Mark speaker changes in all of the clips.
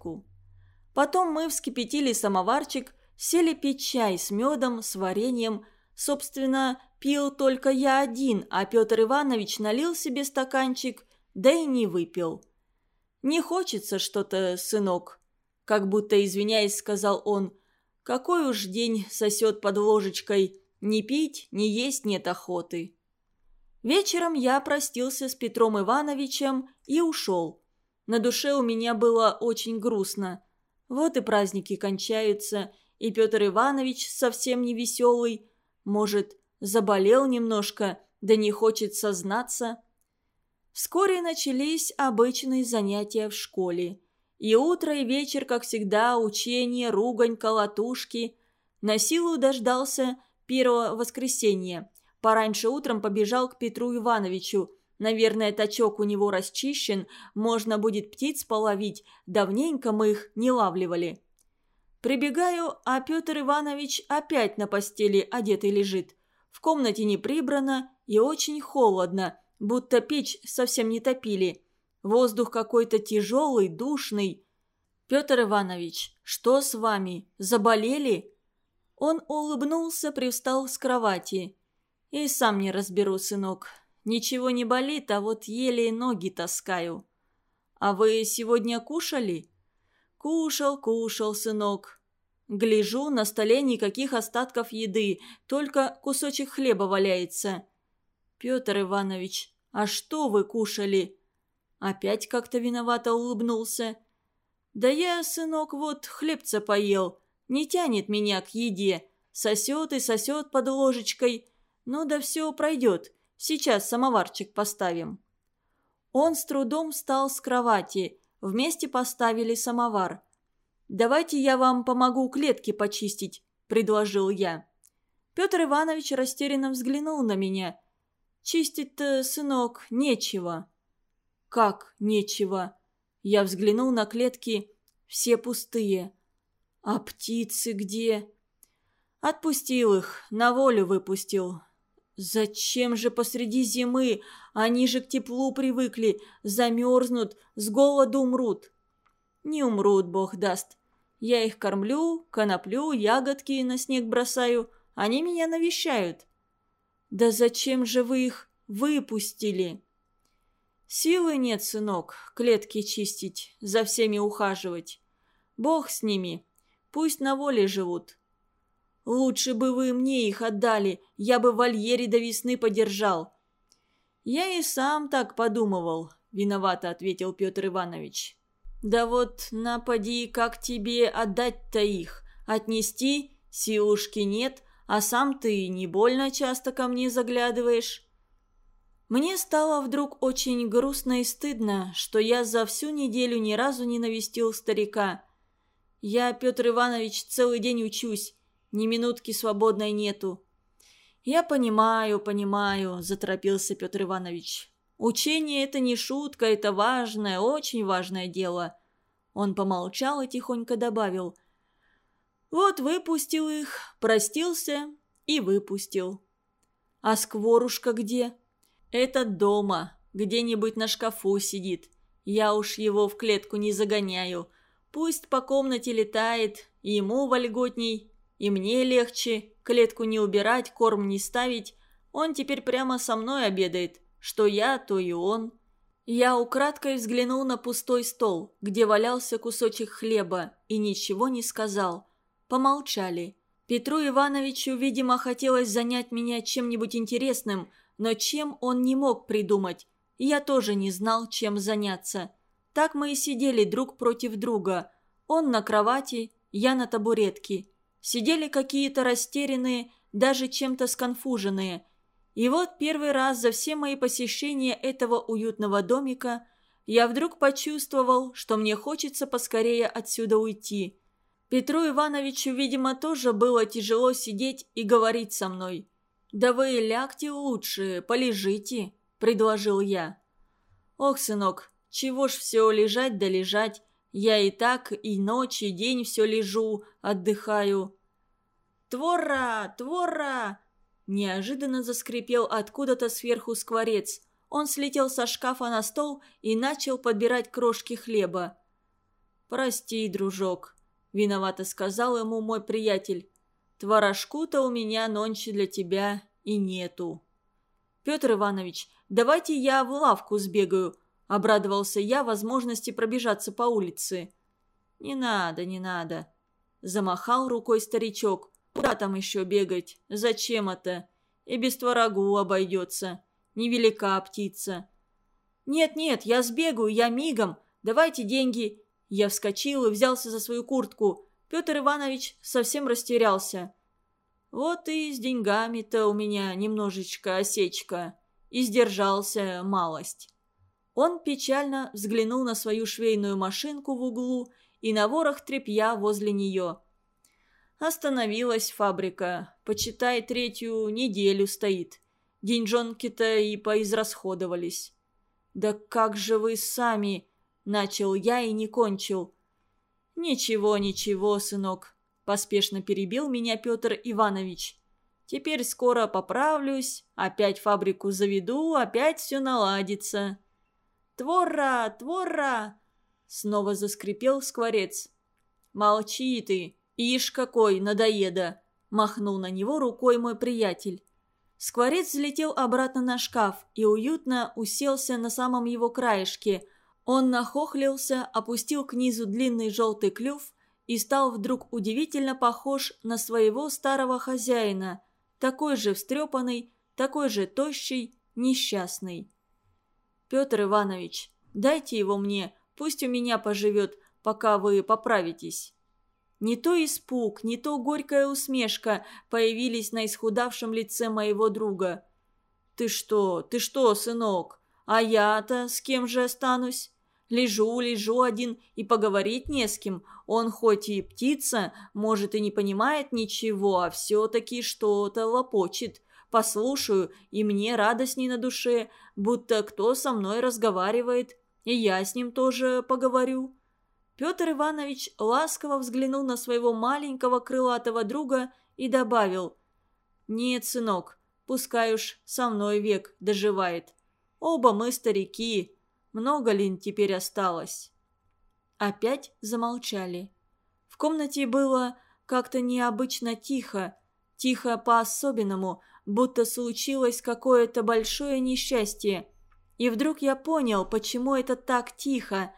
Speaker 1: клетку. Потом мы вскипятили самоварчик, сели пить чай с медом, с вареньем. Собственно, пил только я один, а Петр Иванович налил себе стаканчик, да и не выпил. «Не хочется что-то, сынок», – как будто извиняясь, сказал он. «Какой уж день сосет под ложечкой. Ни пить, ни есть нет охоты». Вечером я простился с Петром Ивановичем и ушел. На душе у меня было очень грустно. Вот и праздники кончаются, и Петр Иванович совсем не веселый. Может, заболел немножко, да не хочет сознаться. Вскоре начались обычные занятия в школе. И утро, и вечер, как всегда, учение, ругань, колотушки. На силу дождался первого воскресенья. Пораньше утром побежал к Петру Ивановичу. Наверное, тачок у него расчищен, можно будет птиц половить, давненько мы их не лавливали. Прибегаю, а Петр Иванович опять на постели одетый лежит. В комнате не прибрано и очень холодно, будто печь совсем не топили. Воздух какой-то тяжелый, душный. «Петр Иванович, что с вами? Заболели?» Он улыбнулся, привстал с кровати. «И сам не разберу, сынок. Ничего не болит, а вот еле ноги таскаю». «А вы сегодня кушали?» «Кушал, кушал, сынок». Гляжу, на столе никаких остатков еды, только кусочек хлеба валяется. «Петр Иванович, а что вы кушали?» Опять как-то виновато улыбнулся. «Да я, сынок, вот хлебца поел. Не тянет меня к еде. Сосет и сосет под ложечкой. Ну да все пройдет. Сейчас самоварчик поставим». Он с трудом встал с кровати. Вместе поставили самовар. «Давайте я вам помогу клетки почистить», – предложил я. Петр Иванович растерянно взглянул на меня – Чистить-то, сынок, нечего». «Как нечего?» Я взглянул на клетки, все пустые. «А птицы где?» «Отпустил их, на волю выпустил». «Зачем же посреди зимы? Они же к теплу привыкли, замерзнут, с голоду умрут». «Не умрут, бог даст. Я их кормлю, коноплю, ягодки на снег бросаю. Они меня навещают. «Да зачем же вы их выпустили?» «Силы нет, сынок, клетки чистить, за всеми ухаживать. Бог с ними, пусть на воле живут. Лучше бы вы мне их отдали, я бы в вольере до весны подержал». «Я и сам так подумывал», — виновато ответил Петр Иванович. «Да вот напади, как тебе отдать-то их? Отнести? Силушки нет, а сам ты не больно часто ко мне заглядываешь». Мне стало вдруг очень грустно и стыдно, что я за всю неделю ни разу не навестил старика. Я, Петр Иванович, целый день учусь, ни минутки свободной нету. «Я понимаю, понимаю», – заторопился Петр Иванович. «Учение – это не шутка, это важное, очень важное дело». Он помолчал и тихонько добавил – вот выпустил их, простился и выпустил. А скворушка где? Этот дома, где-нибудь на шкафу сидит. Я уж его в клетку не загоняю. Пусть по комнате летает, ему вольготней, и мне легче. Клетку не убирать, корм не ставить. Он теперь прямо со мной обедает. Что я, то и он. Я украдкой взглянул на пустой стол, где валялся кусочек хлеба, и ничего не сказал. Помолчали. Петру Ивановичу, видимо, хотелось занять меня чем-нибудь интересным, но чем он не мог придумать. я тоже не знал, чем заняться. Так мы и сидели друг против друга. Он на кровати, я на табуретке. Сидели какие-то растерянные, даже чем-то сконфуженные. И вот первый раз за все мои посещения этого уютного домика я вдруг почувствовал, что мне хочется поскорее отсюда уйти. Петру Ивановичу, видимо, тоже было тяжело сидеть и говорить со мной. «Да вы лягте лучше, полежите», – предложил я. «Ох, сынок, чего ж все лежать да лежать? Я и так и ночь, и день все лежу, отдыхаю». «Твора! Твора!» Неожиданно заскрипел откуда-то сверху скворец. Он слетел со шкафа на стол и начал подбирать крошки хлеба. «Прости, дружок», — виновато сказал ему мой приятель. «Творожку-то у меня нонче для тебя и нету». «Петр Иванович, давайте я в лавку сбегаю», — обрадовался я возможности пробежаться по улице. «Не надо, не надо», — замахал рукой старичок. «Куда там еще бегать? Зачем это? И без творогу обойдется. Невелика птица». «Нет-нет, я сбегаю, я мигом. Давайте деньги. Я вскочил и взялся за свою куртку. Петр Иванович совсем растерялся. Вот и с деньгами-то у меня немножечко осечка. И сдержался малость. Он печально взглянул на свою швейную машинку в углу и на ворох тряпья возле нее. Остановилась фабрика. Почитай, третью неделю стоит. Деньжонки-то и поизрасходовались. «Да как же вы сами...» Начал я и не кончил. «Ничего, ничего, сынок», – поспешно перебил меня Петр Иванович. «Теперь скоро поправлюсь, опять фабрику заведу, опять все наладится». «Твора, твора!» – снова заскрипел скворец. «Молчи ты, ишь какой, надоеда!» – махнул на него рукой мой приятель. Скворец взлетел обратно на шкаф и уютно уселся на самом его краешке – он нахохлился, опустил к низу длинный желтый клюв и стал вдруг удивительно похож на своего старого хозяина, такой же встрепанный, такой же тощий, несчастный. «Петр Иванович, дайте его мне, пусть у меня поживет, пока вы поправитесь». Не то испуг, не то горькая усмешка появились на исхудавшем лице моего друга. «Ты что, ты что, сынок? А я-то с кем же останусь? Лежу, лежу один и поговорить не с кем. Он хоть и птица, может и не понимает ничего, а все-таки что-то лопочет. Послушаю, и мне радостней на душе, будто кто со мной разговаривает, и я с ним тоже поговорю». Петр Иванович ласково взглянул на своего маленького крылатого друга и добавил «Нет, сынок, пускай уж со мной век доживает». Оба мы старики. Много ли теперь осталось?» Опять замолчали. В комнате было как-то необычно тихо. Тихо по-особенному, будто случилось какое-то большое несчастье. И вдруг я понял, почему это так тихо.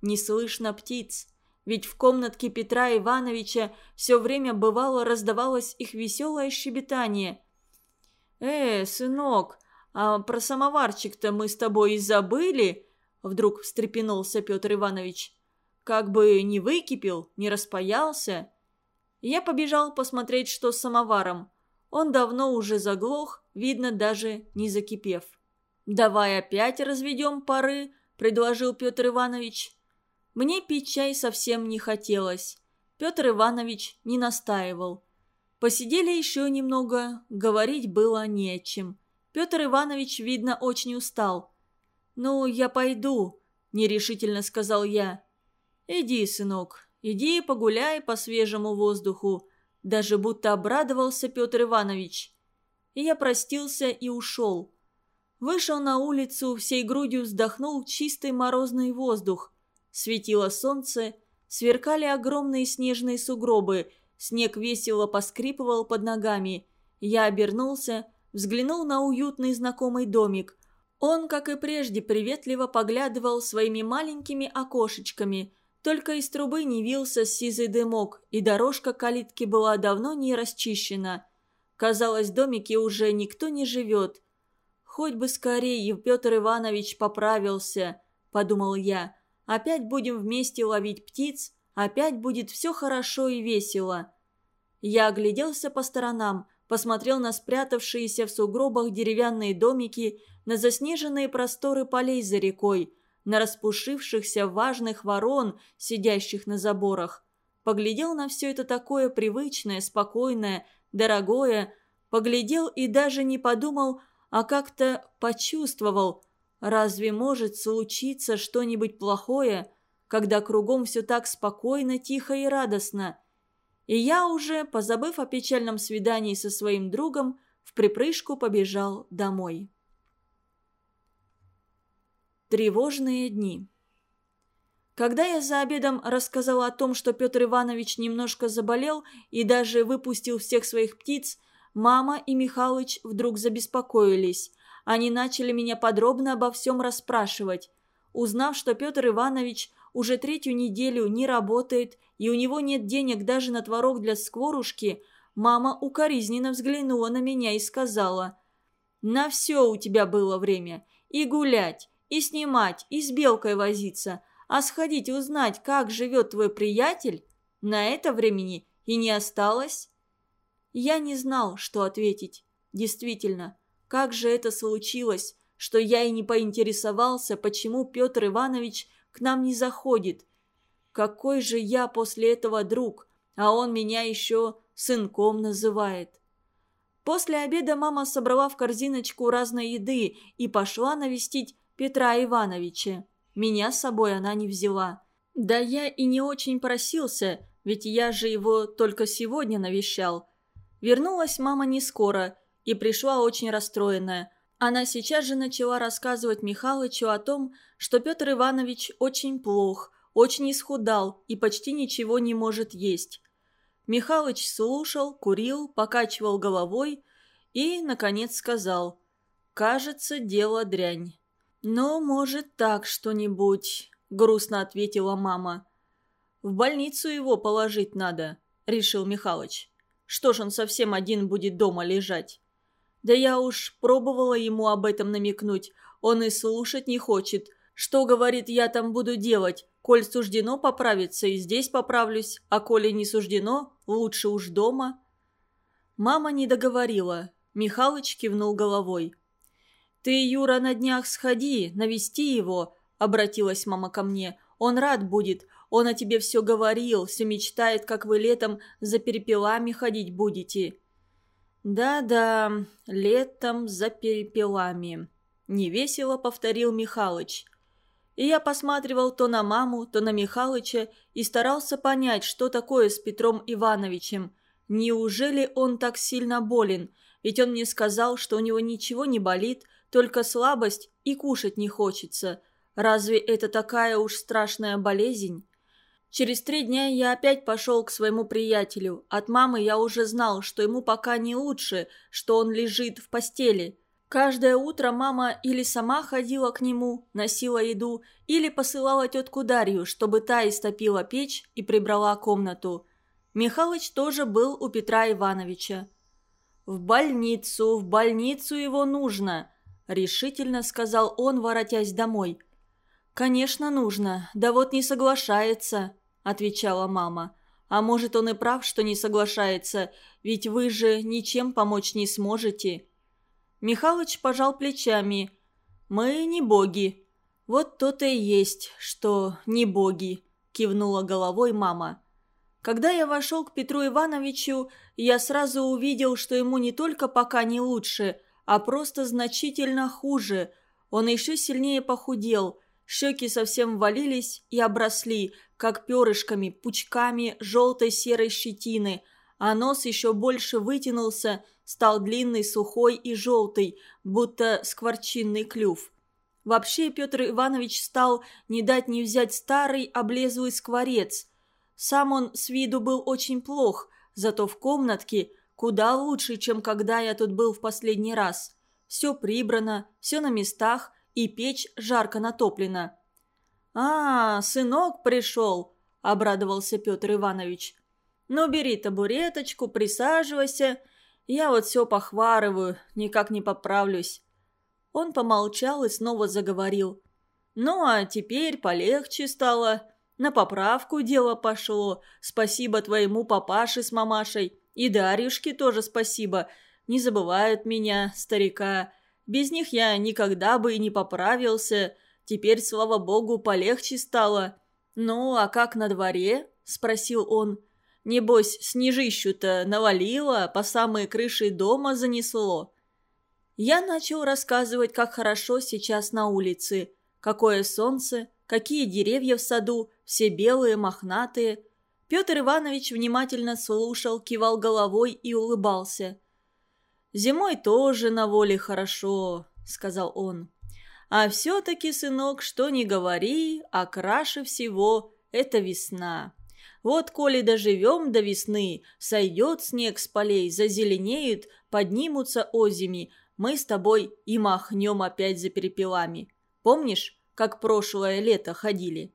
Speaker 1: Не слышно птиц. Ведь в комнатке Петра Ивановича все время бывало раздавалось их веселое щебетание. «Э, сынок, «А про самоварчик-то мы с тобой и забыли?» Вдруг встрепенулся Петр Иванович. «Как бы не выкипел, не распаялся». Я побежал посмотреть, что с самоваром. Он давно уже заглох, видно, даже не закипев. «Давай опять разведем пары», – предложил Петр Иванович. Мне пить чай совсем не хотелось. Петр Иванович не настаивал. Посидели еще немного, говорить было не о чем. Петр Иванович, видно, очень устал. «Ну, я пойду», – нерешительно сказал я. «Иди, сынок, иди погуляй по свежему воздуху», – даже будто обрадовался Петр Иванович. И я простился и ушел. Вышел на улицу, всей грудью вздохнул чистый морозный воздух. Светило солнце, сверкали огромные снежные сугробы, снег весело поскрипывал под ногами. Я обернулся – взглянул на уютный знакомый домик. Он, как и прежде, приветливо поглядывал своими маленькими окошечками. Только из трубы не вился сизый дымок, и дорожка калитки была давно не расчищена. Казалось, в домике уже никто не живет. «Хоть бы скорее Петр Иванович поправился», – подумал я. «Опять будем вместе ловить птиц, опять будет все хорошо и весело». Я огляделся по сторонам посмотрел на спрятавшиеся в сугробах деревянные домики, на заснеженные просторы полей за рекой, на распушившихся важных ворон, сидящих на заборах. Поглядел на все это такое привычное, спокойное, дорогое, поглядел и даже не подумал, а как-то почувствовал, разве может случиться что-нибудь плохое, когда кругом все так спокойно, тихо и радостно – и я уже, позабыв о печальном свидании со своим другом, в припрыжку побежал домой. Тревожные дни Когда я за обедом рассказала о том, что Петр Иванович немножко заболел и даже выпустил всех своих птиц, мама и Михалыч вдруг забеспокоились. Они начали меня подробно обо всем расспрашивать. Узнав, что Петр Иванович уже третью неделю не работает и у него нет денег даже на творог для скворушки, мама укоризненно взглянула на меня и сказала, «На все у тебя было время. И гулять, и снимать, и с белкой возиться. А сходить узнать, как живет твой приятель, на это времени и не осталось». Я не знал, что ответить. Действительно, как же это случилось, что я и не поинтересовался, почему Петр Иванович к нам не заходит. Какой же я после этого друг, а он меня еще сынком называет. После обеда мама собрала в корзиночку разной еды и пошла навестить Петра Ивановича. Меня с собой она не взяла. Да я и не очень просился, ведь я же его только сегодня навещал. Вернулась мама не скоро и пришла очень расстроенная. Она сейчас же начала рассказывать Михалычу о том, что Петр Иванович очень плох, очень исхудал и почти ничего не может есть. Михалыч слушал, курил, покачивал головой и, наконец, сказал «Кажется, дело дрянь». «Ну, может, так что-нибудь», — грустно ответила мама. «В больницу его положить надо», — решил Михалыч. «Что ж он совсем один будет дома лежать?» «Да я уж пробовала ему об этом намекнуть. Он и слушать не хочет. Что, говорит, я там буду делать? Коль суждено поправиться, и здесь поправлюсь, а коли не суждено, лучше уж дома». Мама не договорила. Михалыч кивнул головой. «Ты, Юра, на днях сходи, навести его», — обратилась мама ко мне. «Он рад будет. Он о тебе все говорил, все мечтает, как вы летом за перепелами ходить будете». «Да-да, летом за перепелами», — невесело повторил Михалыч. И я посматривал то на маму, то на Михалыча и старался понять, что такое с Петром Ивановичем. Неужели он так сильно болен? Ведь он мне сказал, что у него ничего не болит, только слабость и кушать не хочется. Разве это такая уж страшная болезнь? Через три дня я опять пошел к своему приятелю. От мамы я уже знал, что ему пока не лучше, что он лежит в постели. Каждое утро мама или сама ходила к нему, носила еду, или посылала тетку Дарью, чтобы та истопила печь и прибрала комнату. Михалыч тоже был у Петра Ивановича. «В больницу, в больницу его нужно», – решительно сказал он, воротясь домой. «Конечно, нужно. Да вот не соглашается», – отвечала мама. «А может, он и прав, что не соглашается, ведь вы же ничем помочь не сможете». Михалыч пожал плечами. «Мы не боги». «Вот то-то и есть, что не боги», – кивнула головой мама. Когда я вошел к Петру Ивановичу, я сразу увидел, что ему не только пока не лучше – а просто значительно хуже. Он еще сильнее похудел, щеки совсем валились и обросли, как перышками, пучками желтой серой щетины, а нос еще больше вытянулся, стал длинный, сухой и желтый, будто скворчинный клюв. Вообще Петр Иванович стал не дать не взять старый облезлый скворец. Сам он с виду был очень плох, зато в комнатке – Куда лучше, чем когда я тут был в последний раз. Все прибрано, все на местах, и печь жарко натоплена. «А, сынок пришел», – обрадовался Петр Иванович. «Ну, бери табуреточку, присаживайся. Я вот все похварываю, никак не поправлюсь». Он помолчал и снова заговорил. «Ну, а теперь полегче стало. На поправку дело пошло. Спасибо твоему папаше с мамашей. И Дарьюшке тоже спасибо. Не забывают меня, старика. Без них я никогда бы и не поправился. Теперь, слава богу, полегче стало. «Ну, а как на дворе?» – спросил он. «Небось, снежищу-то навалило, по самой крыше дома занесло». Я начал рассказывать, как хорошо сейчас на улице. Какое солнце, какие деревья в саду, все белые, мохнатые – Петр Иванович внимательно слушал, кивал головой и улыбался. «Зимой тоже на воле хорошо», — сказал он. А все-таки, сынок, что ни говори, а краше всего это весна. Вот коли доживем до весны, сойдет снег с полей, зазеленеют, поднимутся озими, мы с тобой и махнем опять за перепелами. Помнишь, как прошлое лето ходили?»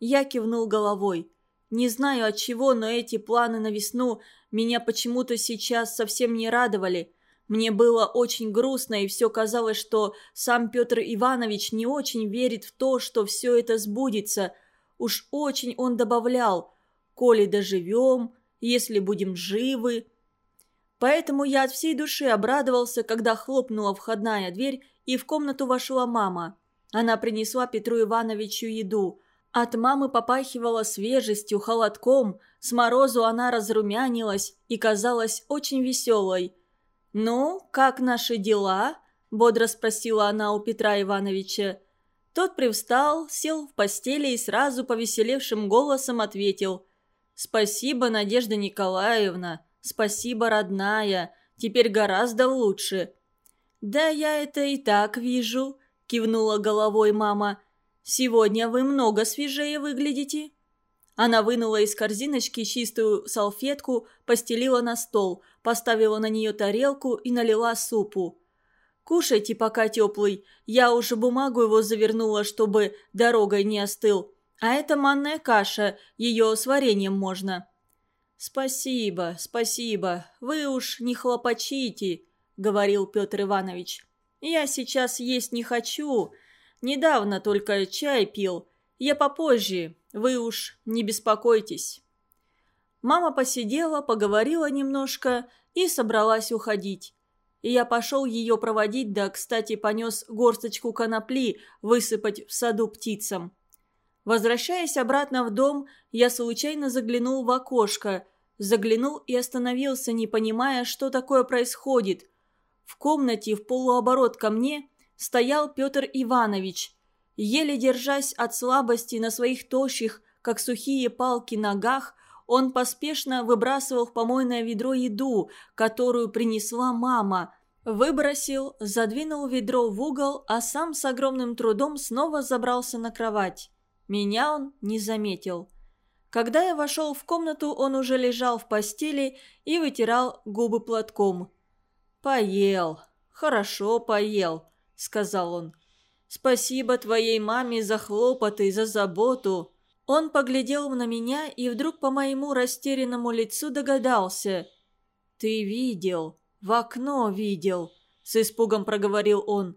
Speaker 1: Я кивнул головой. Не знаю от чего, но эти планы на весну меня почему-то сейчас совсем не радовали. Мне было очень грустно, и все казалось, что сам Петр Иванович не очень верит в то, что все это сбудется. Уж очень он добавлял «коли доживем», «если будем живы». Поэтому я от всей души обрадовался, когда хлопнула входная дверь, и в комнату вошла мама. Она принесла Петру Ивановичу еду. От мамы попахивала свежестью, холодком, с морозу она разрумянилась и казалась очень веселой – «Ну, как наши дела?» – бодро спросила она у Петра Ивановича. Тот привстал, сел в постели и сразу повеселевшим голосом ответил. «Спасибо, Надежда Николаевна, спасибо, родная, теперь гораздо лучше». «Да я это и так вижу», – кивнула головой мама. «Сегодня вы много свежее выглядите». Она вынула из корзиночки чистую салфетку, постелила на стол, поставила на нее тарелку и налила супу. «Кушайте, пока теплый. Я уже бумагу его завернула, чтобы дорогой не остыл. А это манная каша, ее с вареньем можно». «Спасибо, спасибо. Вы уж не хлопочите», — говорил Петр Иванович. «Я сейчас есть не хочу. Недавно только чай пил. Я попозже, вы уж не беспокойтесь». Мама посидела, поговорила немножко и собралась уходить. И я пошел ее проводить, да, кстати, понес горсточку конопли высыпать в саду птицам. Возвращаясь обратно в дом, я случайно заглянул в окошко. Заглянул и остановился, не понимая, что такое происходит. В комнате в полуоборот ко мне стоял Петр Иванович – Еле держась от слабости на своих тощих, как сухие палки, ногах, он поспешно выбрасывал в помойное ведро еду, которую принесла мама. Выбросил, задвинул ведро в угол, а сам с огромным трудом снова забрался на кровать. Меня он не заметил. Когда я вошел в комнату, он уже лежал в постели и вытирал губы платком. «Поел. Хорошо поел», — сказал он. Спасибо твоей маме за хлопоты, за заботу». Он поглядел на меня и вдруг по моему растерянному лицу догадался. «Ты видел, в окно видел», — с испугом проговорил он.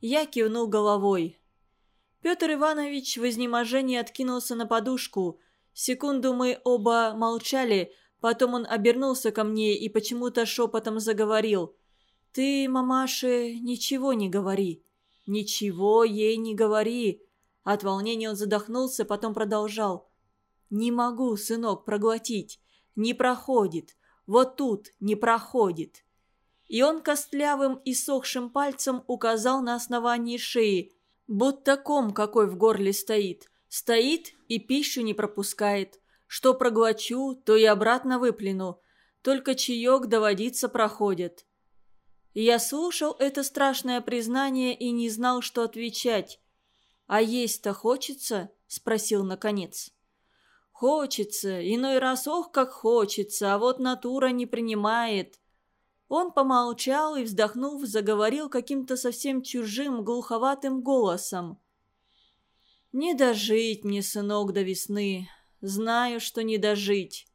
Speaker 1: Я кивнул головой. Петр Иванович в изнеможении откинулся на подушку. Секунду мы оба молчали, потом он обернулся ко мне и почему-то шепотом заговорил. «Ты, мамаше, ничего не говори. «Ничего ей не говори!» От волнения он задохнулся, потом продолжал. «Не могу, сынок, проглотить. Не проходит. Вот тут не проходит». И он костлявым и сохшим пальцем указал на основание шеи, будто ком какой в горле стоит. Стоит и пищу не пропускает. Что проглочу, то и обратно выплюну. Только чаек доводиться проходит. Я слушал это страшное признание и не знал, что отвечать. «А есть-то хочется?» – спросил наконец. «Хочется, иной раз ох, как хочется, а вот натура не принимает». Он помолчал и, вздохнув, заговорил каким-то совсем чужим, глуховатым голосом. «Не дожить мне, сынок, до весны. Знаю, что не дожить.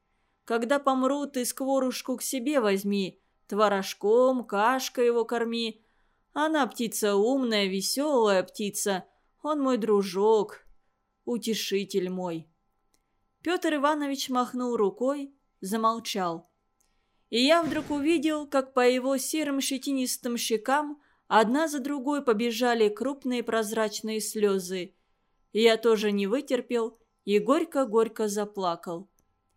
Speaker 1: Когда помру, ты скворушку к себе возьми, Творожком, кашкой его корми. Она птица умная, веселая птица. Он мой дружок, утешитель мой». Петр Иванович махнул рукой, замолчал. И я вдруг увидел, как по его серым щетинистым щекам одна за другой побежали крупные прозрачные слезы. Я тоже не вытерпел и горько-горько заплакал.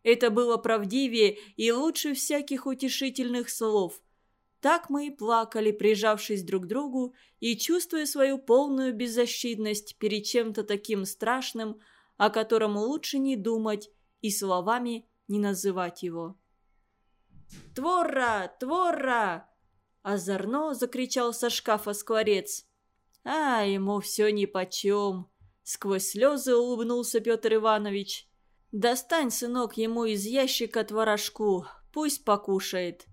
Speaker 1: Это было правдивее и лучше всяких утешительных слов. Так мы и плакали, прижавшись друг к другу и чувствуя свою полную беззащитность перед чем-то таким страшным, о котором лучше не думать и словами не называть его. «Твора! Твора!» Озорно закричал со шкафа скворец. А ему все нипочем. Сквозь слезы улыбнулся Петр Иванович. «Достань, сынок, ему из ящика творожку, пусть покушает».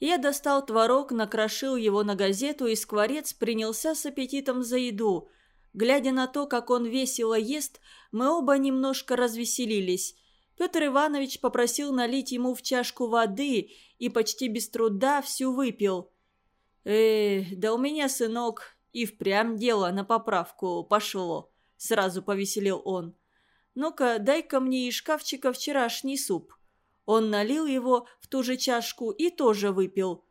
Speaker 1: Я достал творог, накрошил его на газету, и скворец принялся с аппетитом за еду. Глядя на то, как он весело ест, мы оба немножко развеселились. Петр Иванович попросил налить ему в чашку воды и почти без труда всю выпил. «Э, да у меня, сынок, и впрямь дело на поправку пошло», — сразу повеселил он. «Ну-ка, дай-ка мне из шкафчика вчерашний суп». Он налил его в ту же чашку и тоже выпил.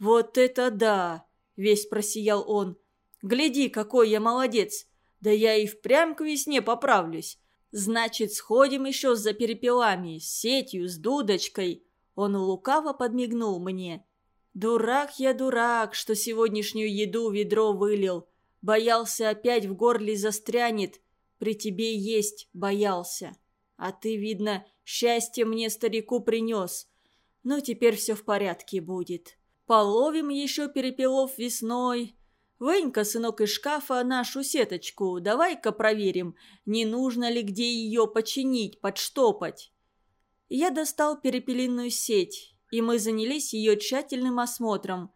Speaker 1: «Вот это да!» – весь просиял он. «Гляди, какой я молодец! Да я и впрямь к весне поправлюсь. Значит, сходим еще за перепелами, с сетью, с дудочкой». Он лукаво подмигнул мне. «Дурак я дурак, что сегодняшнюю еду ведро вылил. Боялся опять в горле застрянет. При тебе есть боялся. А ты, видно, Счастье мне старику принес. Но теперь все в порядке будет. Половим еще перепелов весной. Вынь-ка, сынок, из шкафа нашу сеточку. Давай-ка проверим, не нужно ли где ее починить, подштопать. Я достал перепелиную сеть, и мы занялись ее тщательным осмотром.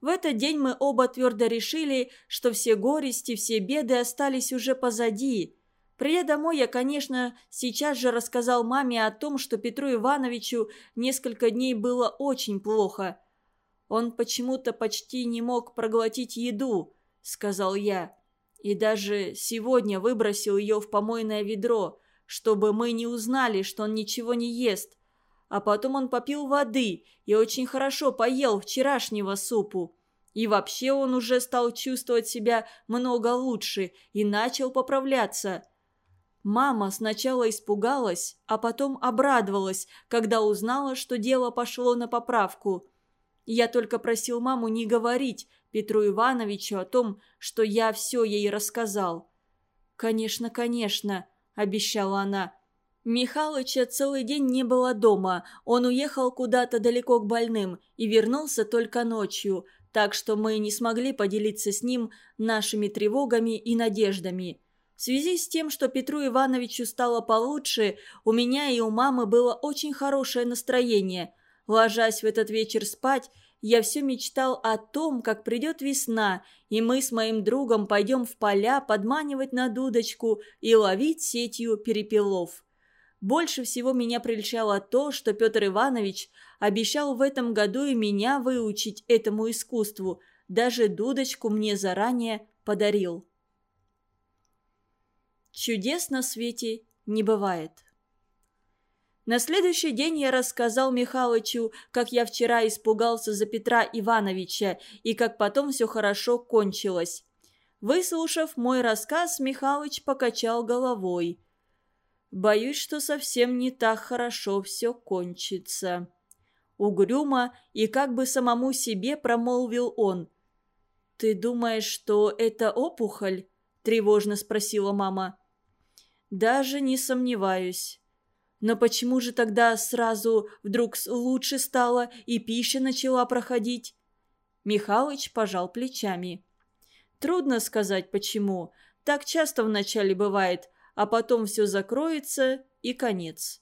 Speaker 1: В этот день мы оба твердо решили, что все горести, все беды остались уже позади – Придя домой, я, конечно, сейчас же рассказал маме о том, что Петру Ивановичу несколько дней было очень плохо. «Он почему-то почти не мог проглотить еду», — сказал я. «И даже сегодня выбросил ее в помойное ведро, чтобы мы не узнали, что он ничего не ест. А потом он попил воды и очень хорошо поел вчерашнего супу. И вообще он уже стал чувствовать себя много лучше и начал поправляться». Мама сначала испугалась, а потом обрадовалась, когда узнала, что дело пошло на поправку. Я только просил маму не говорить Петру Ивановичу о том, что я все ей рассказал. «Конечно, конечно», – обещала она. Михалыча целый день не было дома, он уехал куда-то далеко к больным и вернулся только ночью, так что мы не смогли поделиться с ним нашими тревогами и надеждами. В связи с тем, что Петру Ивановичу стало получше, у меня и у мамы было очень хорошее настроение. Ложась в этот вечер спать, я все мечтал о том, как придет весна, и мы с моим другом пойдем в поля подманивать на дудочку и ловить сетью перепелов. Больше всего меня прельщало то, что Петр Иванович обещал в этом году и меня выучить этому искусству, даже дудочку мне заранее подарил. Чудес на свете не бывает. На следующий день я рассказал Михалычу, как я вчера испугался за Петра Ивановича и как потом все хорошо кончилось. Выслушав мой рассказ, Михалыч покачал головой. «Боюсь, что совсем не так хорошо все кончится». Угрюмо и как бы самому себе промолвил он. «Ты думаешь, что это опухоль?» – тревожно спросила мама. Даже не сомневаюсь. Но почему же тогда сразу вдруг лучше стало и пища начала проходить? Михалыч пожал плечами. Трудно сказать почему. Так часто вначале бывает, а потом все закроется и конец.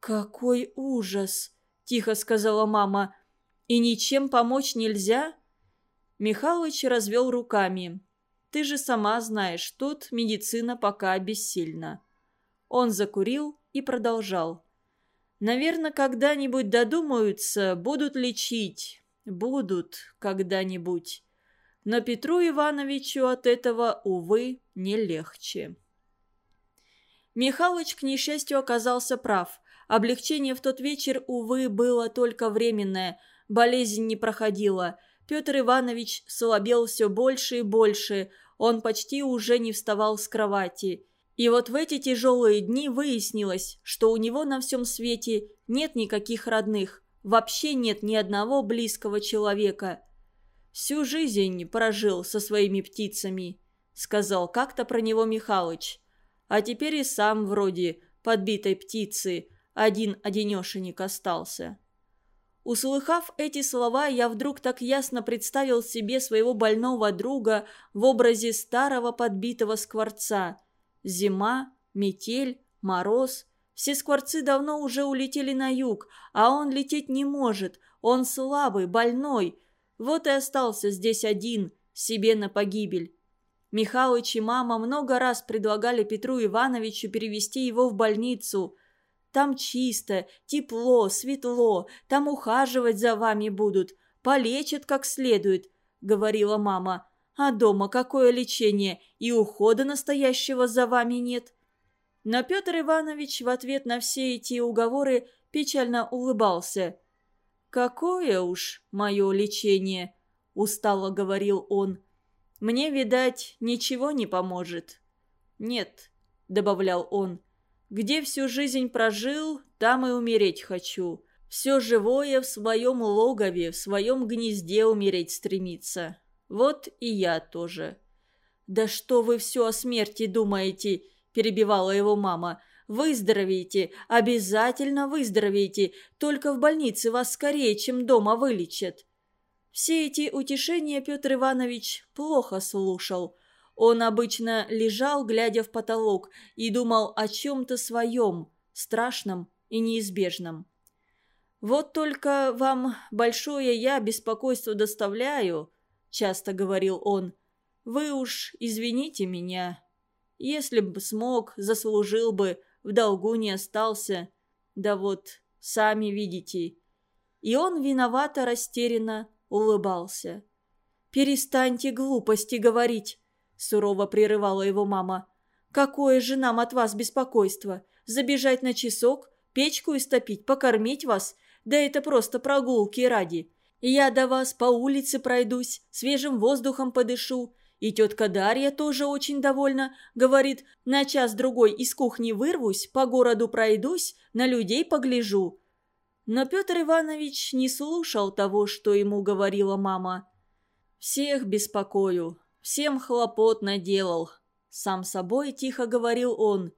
Speaker 1: «Какой ужас!» – тихо сказала мама. «И ничем помочь нельзя?» Михалыч развел руками. Ты же сама знаешь, тут медицина пока бессильна». Он закурил и продолжал. «Наверное, когда-нибудь додумаются, будут лечить. Будут когда-нибудь. Но Петру Ивановичу от этого, увы, не легче». Михалыч, к несчастью, оказался прав. Облегчение в тот вечер, увы, было только временное. Болезнь не проходила. Петр Иванович слабел все больше и больше. Он почти уже не вставал с кровати. И вот в эти тяжелые дни выяснилось, что у него на всем свете нет никаких родных, вообще нет ни одного близкого человека. «Всю жизнь прожил со своими птицами», — сказал как-то про него Михалыч. «А теперь и сам вроде подбитой птицы один-одинешенек остался». Услыхав эти слова, я вдруг так ясно представил себе своего больного друга в образе старого подбитого скворца. Зима, метель, мороз. Все скворцы давно уже улетели на юг, а он лететь не может. Он слабый, больной. Вот и остался здесь один, себе на погибель. Михалыч и мама много раз предлагали Петру Ивановичу перевести его в больницу – там чисто, тепло, светло, там ухаживать за вами будут, полечат как следует», — говорила мама. «А дома какое лечение, и ухода настоящего за вами нет?» Но Петр Иванович в ответ на все эти уговоры печально улыбался. «Какое уж мое лечение!» – устало говорил он. «Мне, видать, ничего не поможет». «Нет», – добавлял он, – где всю жизнь прожил, там и умереть хочу. Все живое в своем логове, в своем гнезде умереть стремится. Вот и я тоже». «Да что вы все о смерти думаете?» – перебивала его мама. «Выздоровеете, обязательно выздоровеете, только в больнице вас скорее, чем дома вылечат». Все эти утешения Петр Иванович плохо слушал – он обычно лежал, глядя в потолок, и думал о чем-то своем, страшном и неизбежном. «Вот только вам большое я беспокойство доставляю», – часто говорил он. «Вы уж извините меня. Если бы смог, заслужил бы, в долгу не остался. Да вот, сами видите». И он виновато растерянно улыбался. «Перестаньте глупости говорить», сурово прерывала его мама. «Какое же нам от вас беспокойство? Забежать на часок, печку истопить, покормить вас? Да это просто прогулки ради. Я до вас по улице пройдусь, свежим воздухом подышу. И тетка Дарья тоже очень довольна. Говорит, на час-другой из кухни вырвусь, по городу пройдусь, на людей погляжу». Но Петр Иванович не слушал того, что ему говорила мама. «Всех беспокою, Всем хлопот наделал. Сам собой тихо говорил он.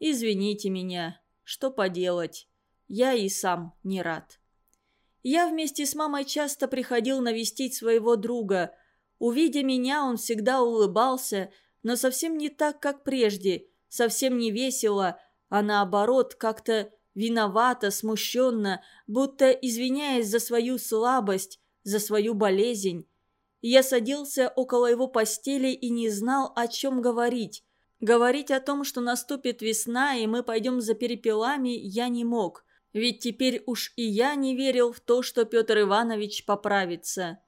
Speaker 1: «Извините меня. Что поделать? Я и сам не рад». Я вместе с мамой часто приходил навестить своего друга. Увидя меня, он всегда улыбался, но совсем не так, как прежде, совсем не весело, а наоборот, как-то виновато, смущенно, будто извиняясь за свою слабость, за свою болезнь. Я садился около его постели и не знал, о чем говорить. Говорить о том, что наступит весна, и мы пойдем за перепелами, я не мог. Ведь теперь уж и я не верил в то, что Петр Иванович поправится.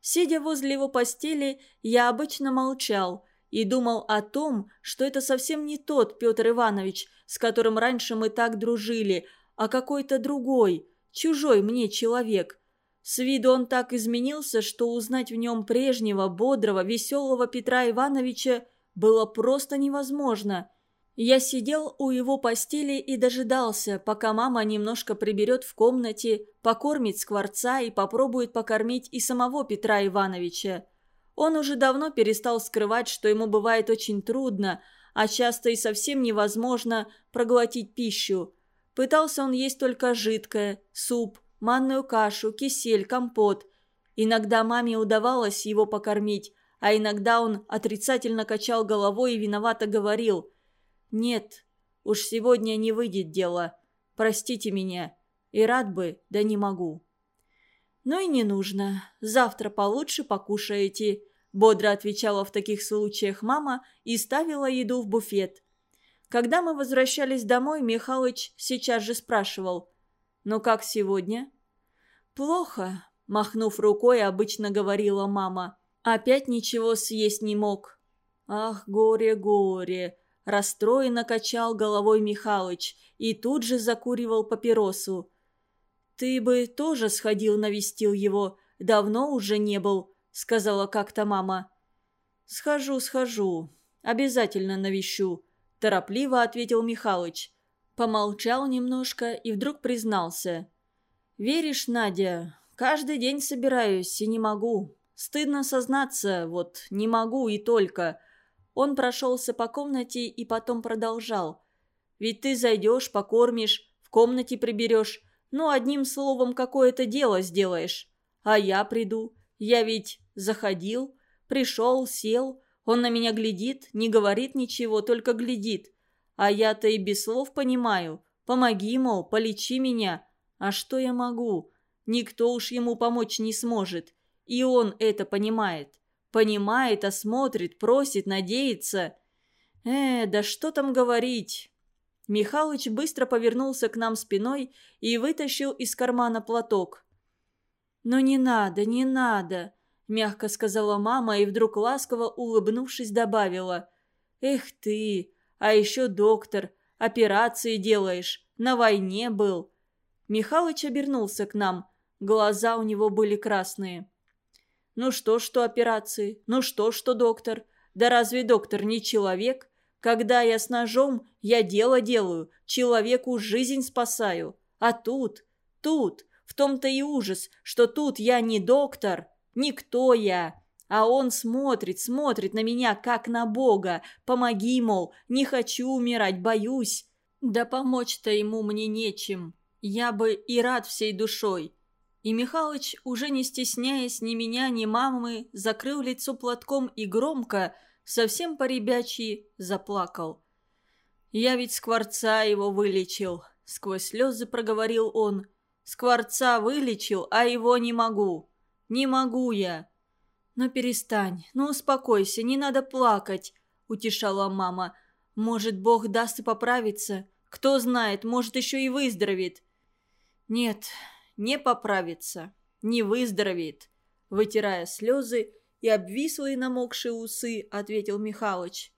Speaker 1: Сидя возле его постели, я обычно молчал и думал о том, что это совсем не тот Петр Иванович, с которым раньше мы так дружили, а какой-то другой, чужой мне человек. С виду он так изменился, что узнать в нем прежнего, бодрого, веселого Петра Ивановича было просто невозможно. Я сидел у его постели и дожидался, пока мама немножко приберет в комнате, покормит скворца и попробует покормить и самого Петра Ивановича. Он уже давно перестал скрывать, что ему бывает очень трудно, а часто и совсем невозможно проглотить пищу. Пытался он есть только жидкое, суп – манную кашу, кисель, компот. Иногда маме удавалось его покормить, а иногда он отрицательно качал головой и виновато говорил «Нет, уж сегодня не выйдет дело. Простите меня. И рад бы, да не могу». «Ну и не нужно. Завтра получше покушаете», – бодро отвечала в таких случаях мама и ставила еду в буфет. Когда мы возвращались домой, Михалыч сейчас же спрашивал – «Ну как сегодня?» «Плохо», – махнув рукой, обычно говорила мама. «Опять ничего съесть не мог». «Ах, горе, горе!» – расстроенно качал головой Михалыч и тут же закуривал папиросу. «Ты бы тоже сходил навестил его, давно уже не был», – сказала как-то мама. «Схожу, схожу, обязательно навещу», – торопливо ответил Михалыч. Помолчал немножко и вдруг признался. «Веришь, Надя, каждый день собираюсь и не могу. Стыдно сознаться, вот не могу и только». Он прошелся по комнате и потом продолжал. «Ведь ты зайдешь, покормишь, в комнате приберешь, Ну, одним словом, какое-то дело сделаешь. А я приду. Я ведь заходил, пришел, сел. Он на меня глядит, не говорит ничего, только глядит. А я-то и без слов понимаю. Помоги, мол, полечи меня. А что я могу? Никто уж ему помочь не сможет. И он это понимает. Понимает, а просит, надеется. Э, да что там говорить. Михалыч быстро повернулся к нам спиной и вытащил из кармана платок. «Ну не надо, не надо», – мягко сказала мама и вдруг ласково улыбнувшись добавила. «Эх ты, а еще доктор, операции делаешь, на войне был». Михалыч обернулся к нам, глаза у него были красные. «Ну что, что операции? Ну что, что доктор? Да разве доктор не человек? Когда я с ножом, я дело делаю, человеку жизнь спасаю. А тут, тут, в том-то и ужас, что тут я не доктор, никто я. А он смотрит, смотрит на меня, как на Бога. Помоги, мол, не хочу умирать, боюсь. Да помочь-то ему мне нечем. Я бы и рад всей душой. И Михалыч, уже не стесняясь ни меня, ни мамы, закрыл лицо платком и громко, совсем по-ребячьи, заплакал. «Я ведь скворца его вылечил», — сквозь слезы проговорил он. «Скворца вылечил, а его не могу. Не могу я». «Ну перестань, ну успокойся, не надо плакать», — утешала мама. «Может, Бог даст и поправиться. Кто знает, может, еще и выздоровеет». «Нет, не поправится, не выздоровеет», – вытирая слезы и обвислые намокшие усы, ответил Михалыч.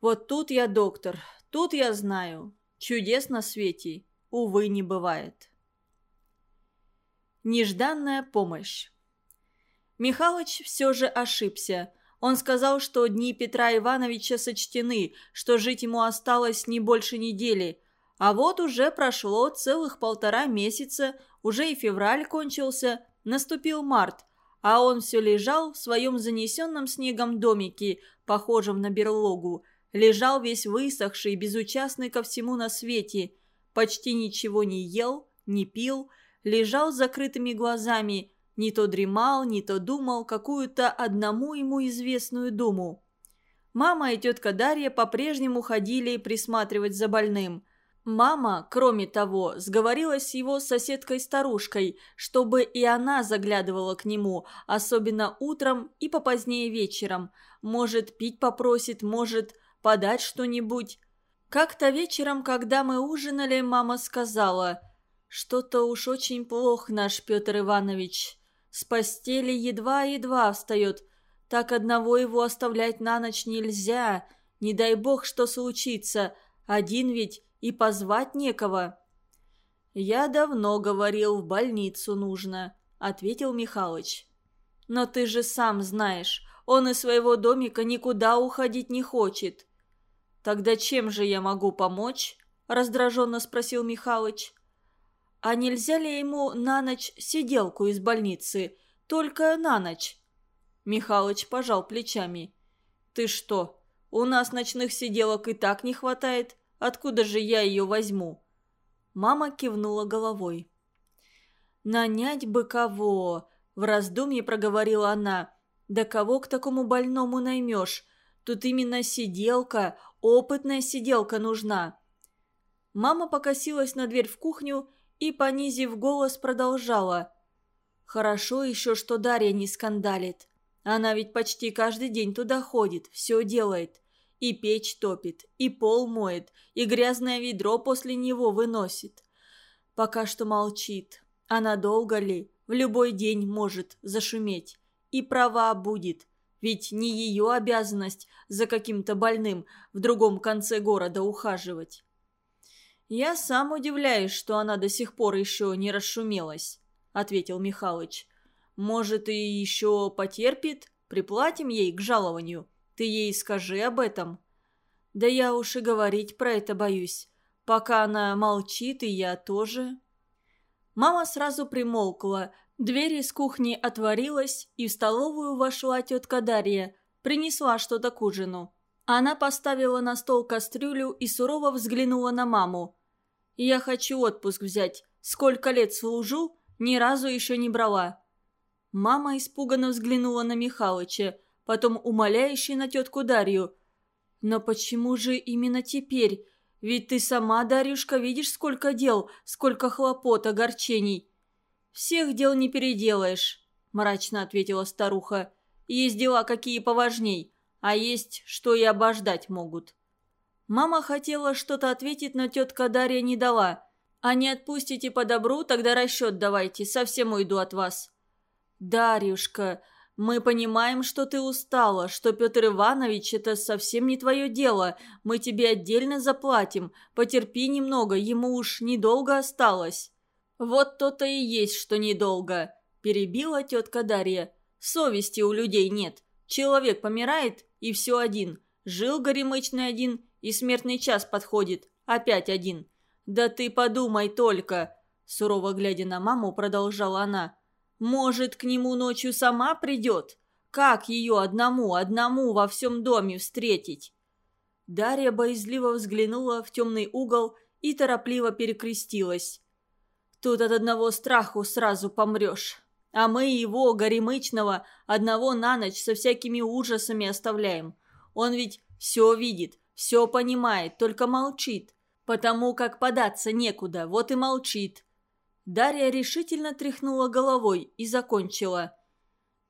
Speaker 1: «Вот тут я доктор, тут я знаю. Чудес на свете, увы, не бывает». Нежданная помощь. Михалыч все же ошибся. Он сказал, что дни Петра Ивановича сочтены, что жить ему осталось не больше недели. А вот уже прошло целых полтора месяца, уже и февраль кончился, наступил март, а он все лежал в своем занесенном снегом домике, похожем на берлогу. Лежал весь высохший, безучастный ко всему на свете. Почти ничего не ел, не пил, лежал с закрытыми глазами, не то дремал, не то думал какую-то одному ему известную думу. Мама и тетка Дарья по-прежнему ходили присматривать за больным – Мама, кроме того, сговорилась с его соседкой-старушкой, чтобы и она заглядывала к нему, особенно утром и попозднее вечером. Может, пить попросит, может, подать что-нибудь. Как-то вечером, когда мы ужинали, мама сказала, «Что-то уж очень плохо наш Петр Иванович. С постели едва-едва встает. Так одного его оставлять на ночь нельзя. Не дай бог, что случится. Один ведь и позвать некого». «Я давно говорил, в больницу нужно», — ответил Михалыч. «Но ты же сам знаешь, он из своего домика никуда уходить не хочет». «Тогда чем же я могу помочь?» – раздраженно спросил Михалыч. «А нельзя ли ему на ночь сиделку из больницы? Только на ночь?» Михалыч пожал плечами. «Ты что, у нас ночных сиделок и так не хватает. Откуда же я ее возьму?» Мама кивнула головой. «Нанять бы кого?» – в раздумье проговорила она. «Да кого к такому больному наймешь? Тут именно сиделка, опытная сиделка нужна». Мама покосилась на дверь в кухню и, понизив голос, продолжала. «Хорошо еще, что Дарья не скандалит. Она ведь почти каждый день туда ходит, все делает. И печь топит, и пол моет, и грязное ведро после него выносит. Пока что молчит. А надолго ли? В любой день может зашуметь. И права будет. Ведь не ее обязанность за каким-то больным в другом конце города ухаживать. «Я сам удивляюсь, что она до сих пор еще не расшумелась», — ответил Михалыч. «Может, и еще потерпит? Приплатим ей к жалованию. Ты ей скажи об этом». «Да я уж и говорить про это боюсь. Пока она молчит, и я тоже». Мама сразу примолкла. Дверь из кухни отворилась, и в столовую вошла тетка Дарья. Принесла что-то к ужину. Она поставила на стол кастрюлю и сурово взглянула на маму. «Я хочу отпуск взять. Сколько лет служу, ни разу еще не брала». Мама испуганно взглянула на Михалыча, потом умоляющий на тетку Дарью. «Но почему же именно теперь? Ведь ты сама, Дарюшка, видишь, сколько дел, сколько хлопот, огорчений». «Всех дел не переделаешь», – мрачно ответила старуха. «Есть дела какие поважней, а есть, что и обождать могут». Мама хотела что-то ответить, но тетка Дарья не дала. «А не отпустите по добру, тогда расчет давайте, совсем уйду от вас». «Дарюшка, мы понимаем, что ты устала, что Петр Иванович – это совсем не твое дело. Мы тебе отдельно заплатим. Потерпи немного, ему уж недолго осталось». «Вот то-то и есть, что недолго», – перебила тетка Дарья. «Совести у людей нет. Человек помирает, и все один. Жил горемычный один, и смертный час подходит. Опять один. Да ты подумай только!» Сурово глядя на маму, продолжала она. Может, к нему ночью сама придет? Как ее одному, одному во всем доме встретить?» Дарья боязливо взглянула в темный угол и торопливо перекрестилась. «Тут от одного страху сразу помрешь. А мы его, горемычного, одного на ночь со всякими ужасами оставляем. Он ведь все видит, все понимает, только молчит. Потому как податься некуда, вот и молчит. Дарья решительно тряхнула головой и закончила.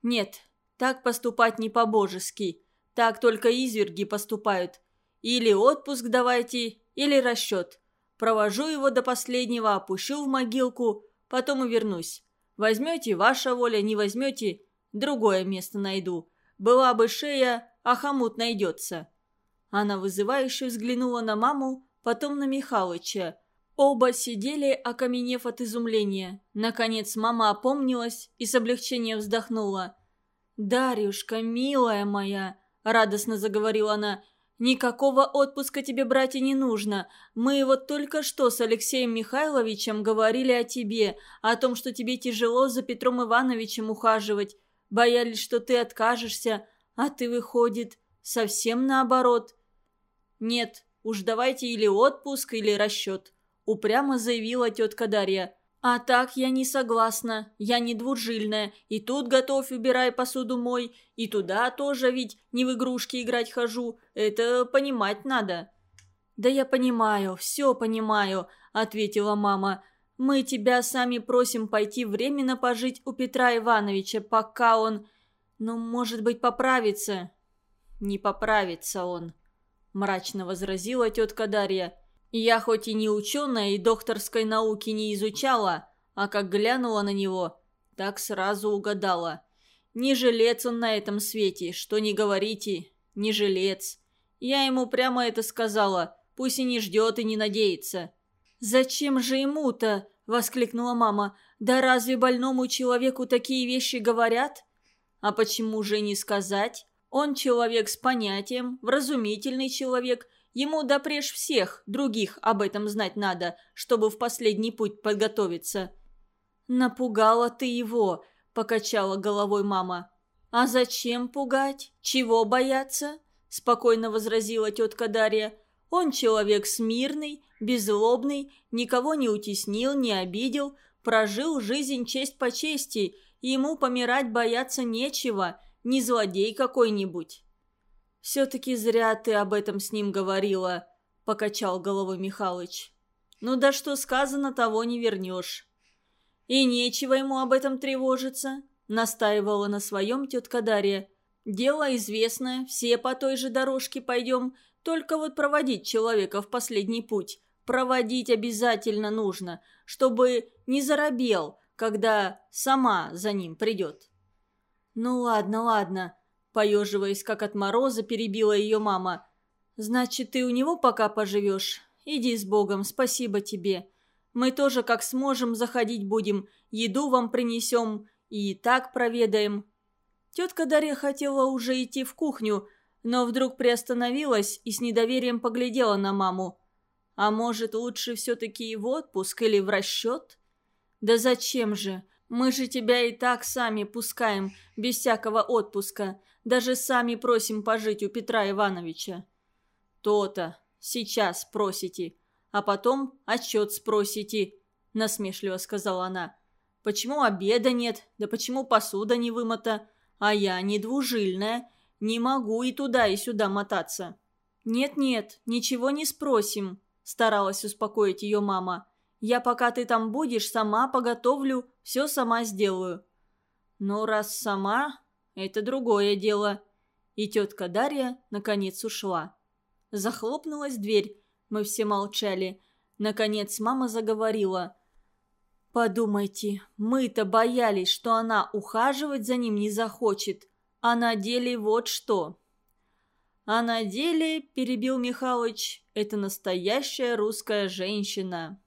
Speaker 1: «Нет, так поступать не по-божески. Так только изверги поступают. Или отпуск давайте, или расчет. Провожу его до последнего, опущу в могилку, потом и вернусь. Возьмете – ваша воля, не возьмете – другое место найду. Была бы шея, а хомут найдется». Она вызывающе взглянула на маму, потом на Михалыча. Оба сидели, окаменев от изумления. Наконец мама опомнилась и с облегчением вздохнула. «Дарюшка, милая моя!» – радостно заговорила она. «Никакого отпуска тебе брать не нужно. Мы вот только что с Алексеем Михайловичем говорили о тебе, о том, что тебе тяжело за Петром Ивановичем ухаживать. Боялись, что ты откажешься, а ты, выходит, совсем наоборот». «Нет, уж давайте или отпуск, или расчет», – упрямо заявила тетка Дарья. «А так я не согласна. Я не двужильная. И тут готовь, убирай посуду мой. И туда тоже ведь не в игрушки играть хожу. Это понимать надо». «Да я понимаю, все понимаю», – ответила мама. «Мы тебя сами просим пойти временно пожить у Петра Ивановича, пока он... Ну, может быть, поправится». «Не поправится он», – мрачно возразила тетка Дарья. Я хоть и не ученая и докторской науки не изучала, а как глянула на него, так сразу угадала. Не жилец он на этом свете, что не говорите, не жилец. Я ему прямо это сказала, пусть и не ждет и не надеется. «Зачем же ему-то?» – воскликнула мама. «Да разве больному человеку такие вещи говорят?» «А почему же не сказать? Он человек с понятием, вразумительный человек, Ему допреж всех других об этом знать надо, чтобы в последний путь подготовиться». «Напугала ты его», – покачала головой мама. «А зачем пугать? Чего бояться?» – спокойно возразила тетка Дарья. «Он человек смирный, беззлобный, никого не утеснил, не обидел, прожил жизнь честь по чести, ему помирать бояться нечего, не злодей какой-нибудь». «Все-таки зря ты об этом с ним говорила», – покачал головой Михалыч. «Ну да что сказано, того не вернешь». «И нечего ему об этом тревожиться», – настаивала на своем тетка Дарья. «Дело известное, все по той же дорожке пойдем, только вот проводить человека в последний путь. Проводить обязательно нужно, чтобы не заробел, когда сама за ним придет». «Ну ладно, ладно», Поеживаясь, как от мороза, перебила ее мама. «Значит, ты у него пока поживешь? Иди с Богом, спасибо тебе. Мы тоже, как сможем, заходить будем, еду вам принесем и так проведаем». Тетка Дарья хотела уже идти в кухню, но вдруг приостановилась и с недоверием поглядела на маму. «А может, лучше все-таки в отпуск или в расчет?» «Да зачем же? Мы же тебя и так сами пускаем, без всякого отпуска. Даже сами просим пожить у Петра Ивановича». «То-то. Сейчас просите. А потом отчет спросите», –– насмешливо сказала она. «Почему обеда нет? Да почему посуда не вымыта? А я не двужильная, не могу и туда, и сюда мотаться». «Нет-нет, ничего не спросим», – старалась успокоить ее мама. «Я пока ты там будешь, сама поготовлю, все сама сделаю». «Ну, раз сама, это другое дело». И тетка Дарья, наконец, ушла. Захлопнулась дверь. Мы все молчали. Наконец мама заговорила. «Подумайте, мы-то боялись, что она ухаживать за ним не захочет. А на деле вот что». «А на деле, — перебил Михалыч, — это настоящая русская женщина.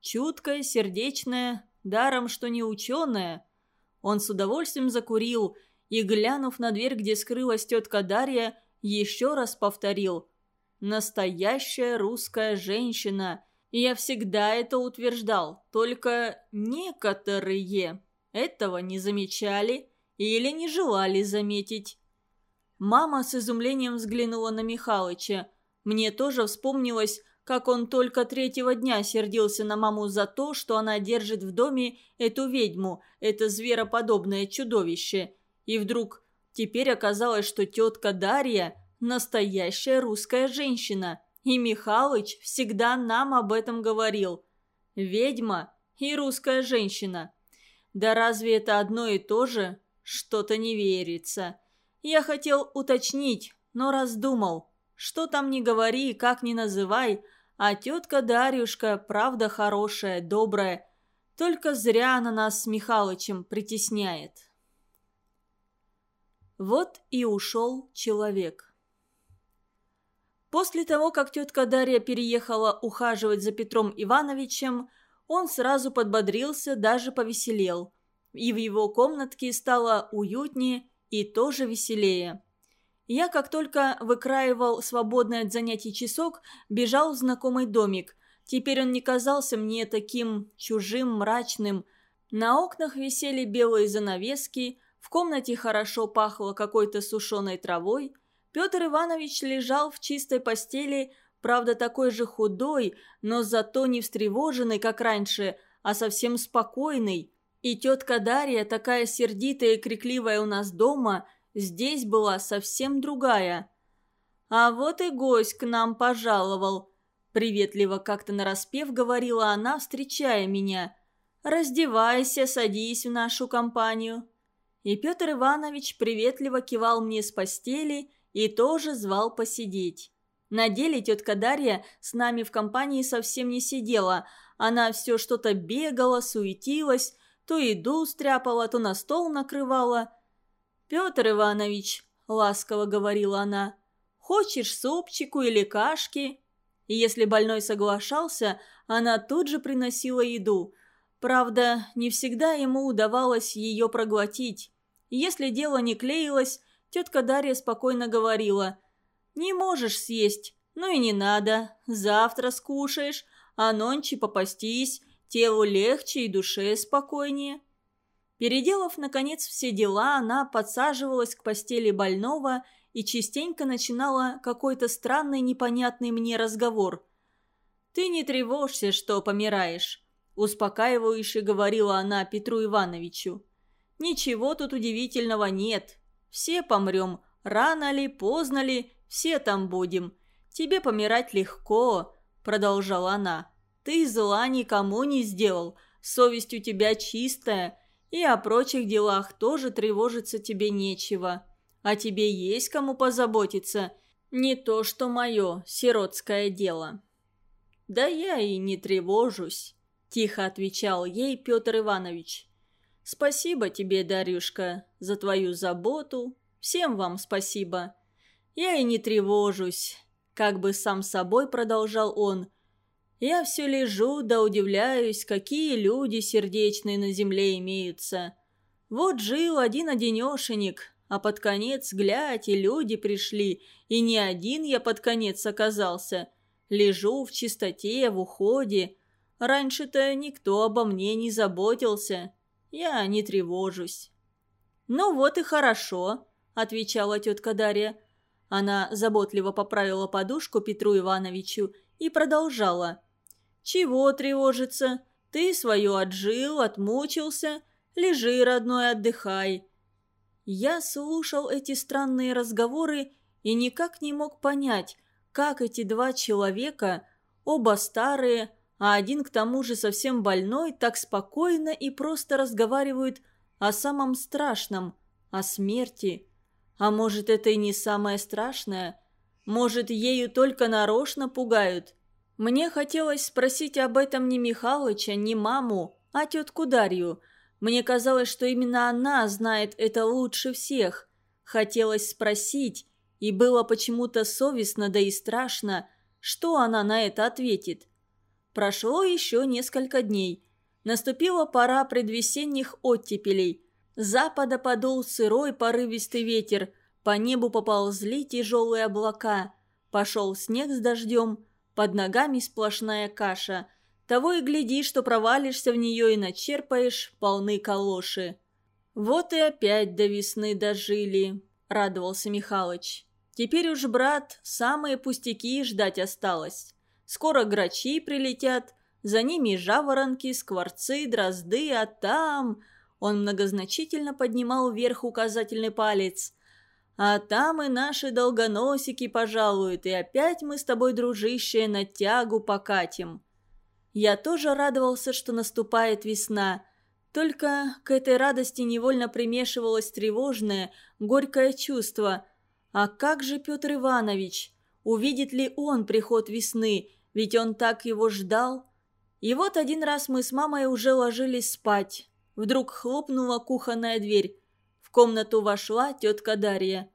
Speaker 1: Чуткая, сердечная, даром, что не ученая». Он с удовольствием закурил и, глянув на дверь, где скрылась тетка Дарья, еще раз повторил «Настоящая русская женщина». И я всегда это утверждал, только некоторые этого не замечали или не желали заметить. Мама с изумлением взглянула на Михалыча. Мне тоже вспомнилось, как он только третьего дня сердился на маму за то, что она держит в доме эту ведьму, это звероподобное чудовище. И вдруг теперь оказалось, что тетка Дарья – настоящая русская женщина. И Михалыч всегда нам об этом говорил. Ведьма и русская женщина. Да разве это одно и то же? Что-то не верится. Я хотел уточнить, но раздумал. Что там не говори и как не называй, а тетка Дарюшка правда хорошая, добрая. Только зря она нас с Михалычем притесняет. Вот и ушел человек. После того, как тетка Дарья переехала ухаживать за Петром Ивановичем, он сразу подбодрился, даже повеселел. И в его комнатке стало уютнее и тоже веселее. Я, как только выкраивал свободный от занятий часок, бежал в знакомый домик. Теперь он не казался мне таким чужим, мрачным. На окнах висели белые занавески, в комнате хорошо пахло какой-то сушеной травой. Петр Иванович лежал в чистой постели, правда такой же худой, но зато не встревоженный, как раньше, а совсем спокойный. И тетка Дарья, такая сердитая и крикливая у нас дома – Здесь была совсем другая. «А вот и гость к нам пожаловал», – приветливо как-то нараспев говорила она, встречая меня. «Раздевайся, садись в нашу компанию». И Петр Иванович приветливо кивал мне с постели и тоже звал посидеть. На деле тетка Дарья с нами в компании совсем не сидела. Она все что-то бегала, суетилась, то еду стряпала, то на стол накрывала – «Петр Иванович», — ласково говорила она, — «хочешь супчику или кашки?» И если больной соглашался, она тут же приносила еду. Правда, не всегда ему удавалось ее проглотить. Если дело не клеилось, тетка Дарья спокойно говорила, «Не можешь съесть, ну и не надо, завтра скушаешь, а нонче попастись, телу легче и душе спокойнее». Переделав, наконец, все дела, она подсаживалась к постели больного и частенько начинала какой-то странный непонятный мне разговор. «Ты не тревожься, что помираешь», – успокаивающе говорила она Петру Ивановичу. «Ничего тут удивительного нет. Все помрем, рано ли, поздно ли, все там будем. Тебе помирать легко», – продолжала она. «Ты зла никому не сделал, совесть у тебя чистая» И о прочих делах тоже тревожиться тебе нечего. А тебе есть кому позаботиться. Не то, что мое сиротское дело». «Да я и не тревожусь», – тихо отвечал ей Петр Иванович. «Спасибо тебе, Дарюшка, за твою заботу. Всем вам спасибо. Я и не тревожусь», – как бы сам собой продолжал он – я все лежу да удивляюсь, какие люди сердечные на земле имеются. Вот жил один-одинешенек, а под конец, глядь, и люди пришли, и не один я под конец оказался. Лежу в чистоте, в уходе. Раньше-то никто обо мне не заботился. Я не тревожусь». «Ну вот и хорошо», – отвечала тетка Дарья. Она заботливо поправила подушку Петру Ивановичу и продолжала – «Чего тревожиться? Ты свою отжил, отмучился, лежи, родной, отдыхай». Я слушал эти странные разговоры и никак не мог понять, как эти два человека, оба старые, а один к тому же совсем больной, так спокойно и просто разговаривают о самом страшном, о смерти. А может, это и не самое страшное? Может, ею только нарочно пугают? Мне хотелось спросить об этом не Михалыча, не маму, а тетку Дарью. Мне казалось, что именно она знает это лучше всех. Хотелось спросить, и было почему-то совестно, да и страшно, что она на это ответит. Прошло еще несколько дней. Наступила пора предвесенних оттепелей. С запада подул сырой порывистый ветер, по небу поползли тяжелые облака. Пошел снег с дождем, под ногами сплошная каша. Того и гляди, что провалишься в нее и начерпаешь полны калоши. «Вот и опять до весны дожили», — радовался Михалыч. «Теперь уж, брат, самые пустяки ждать осталось». Скоро грачи прилетят, за ними жаворонки, скворцы, дрозды, а там...» Он многозначительно поднимал вверх указательный палец. «А там и наши долгоносики пожалуют, и опять мы с тобой, дружище, на тягу покатим». Я тоже радовался, что наступает весна. Только к этой радости невольно примешивалось тревожное, горькое чувство. А как же Петр Иванович? Увидит ли он приход весны? Ведь он так его ждал. И вот один раз мы с мамой уже ложились спать. Вдруг хлопнула кухонная дверь. В комнату вошла тетка Дарья.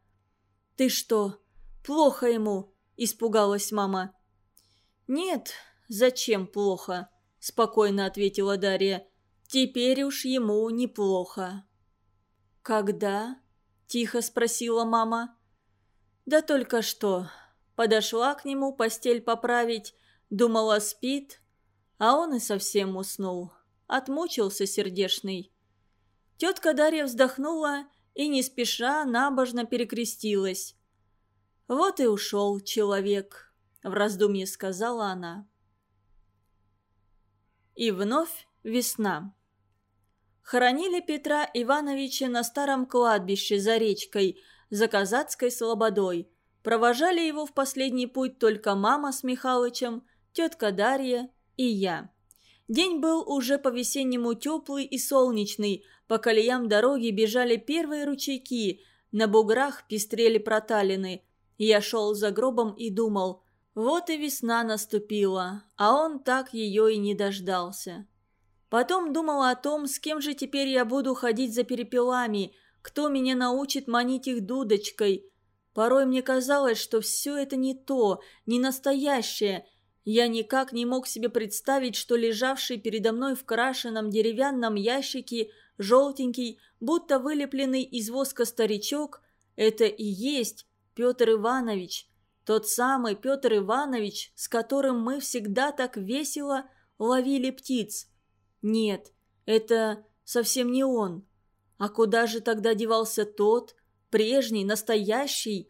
Speaker 1: «Ты что, плохо ему?» – испугалась мама. «Нет, зачем плохо?» – спокойно ответила Дарья. «Теперь уж ему неплохо». «Когда?» – тихо спросила мама. «Да только что. Подошла к нему постель поправить, Думала, спит, а он и совсем уснул. Отмучился сердешный. Тетка Дарья вздохнула и не спеша набожно перекрестилась. «Вот и ушел человек», — в раздумье сказала она. И вновь весна. Хоронили Петра Ивановича на старом кладбище за речкой, за казацкой слободой. Провожали его в последний путь только мама с Михалычем – тетка Дарья и я. День был уже по-весеннему теплый и солнечный, по колеям дороги бежали первые ручейки, на буграх пестрели проталины. Я шел за гробом и думал, вот и весна наступила, а он так ее и не дождался. Потом думала о том, с кем же теперь я буду ходить за перепелами, кто меня научит манить их дудочкой. Порой мне казалось, что все это не то, не настоящее – я никак не мог себе представить, что лежавший передо мной в крашеном деревянном ящике желтенький, будто вылепленный из воска старичок, это и есть Петр Иванович, тот самый Петр Иванович, с которым мы всегда так весело ловили птиц. Нет, это совсем не он. А куда же тогда девался тот, прежний, настоящий?